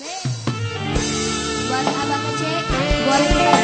Buat abang kecil, boleh kita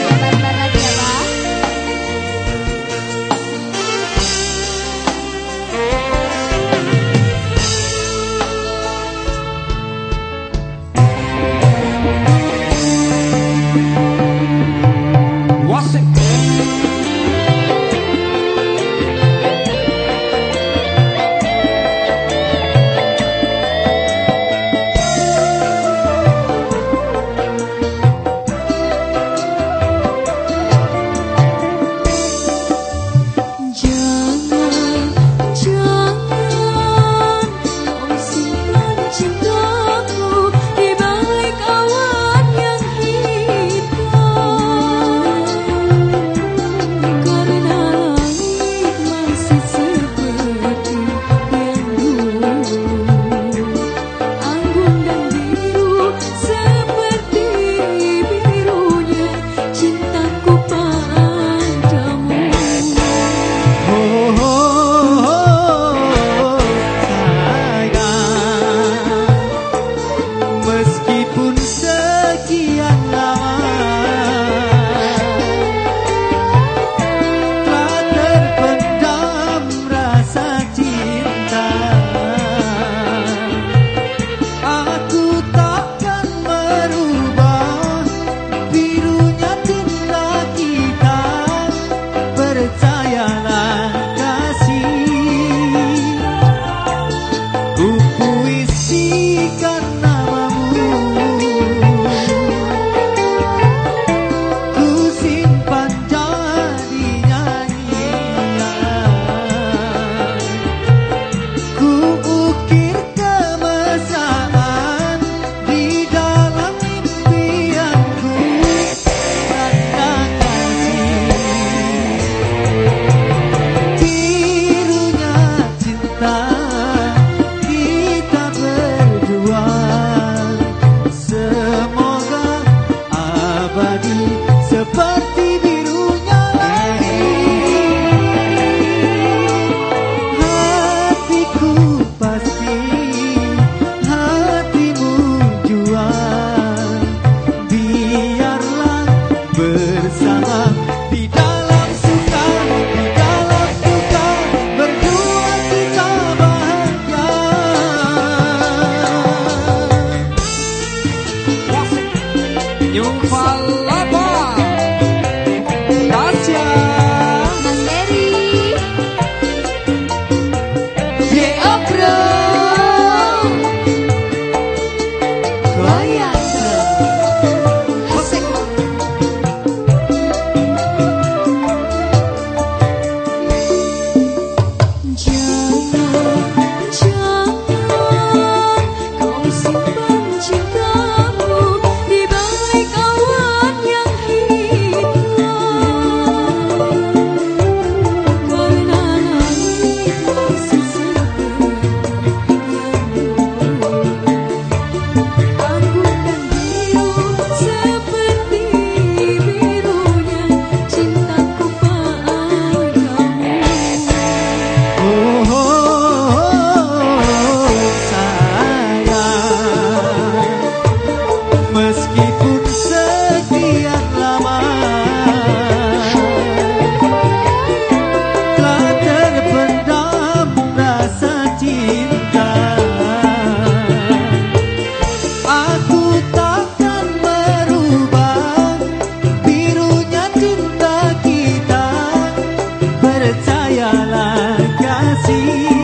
percayalah kasih.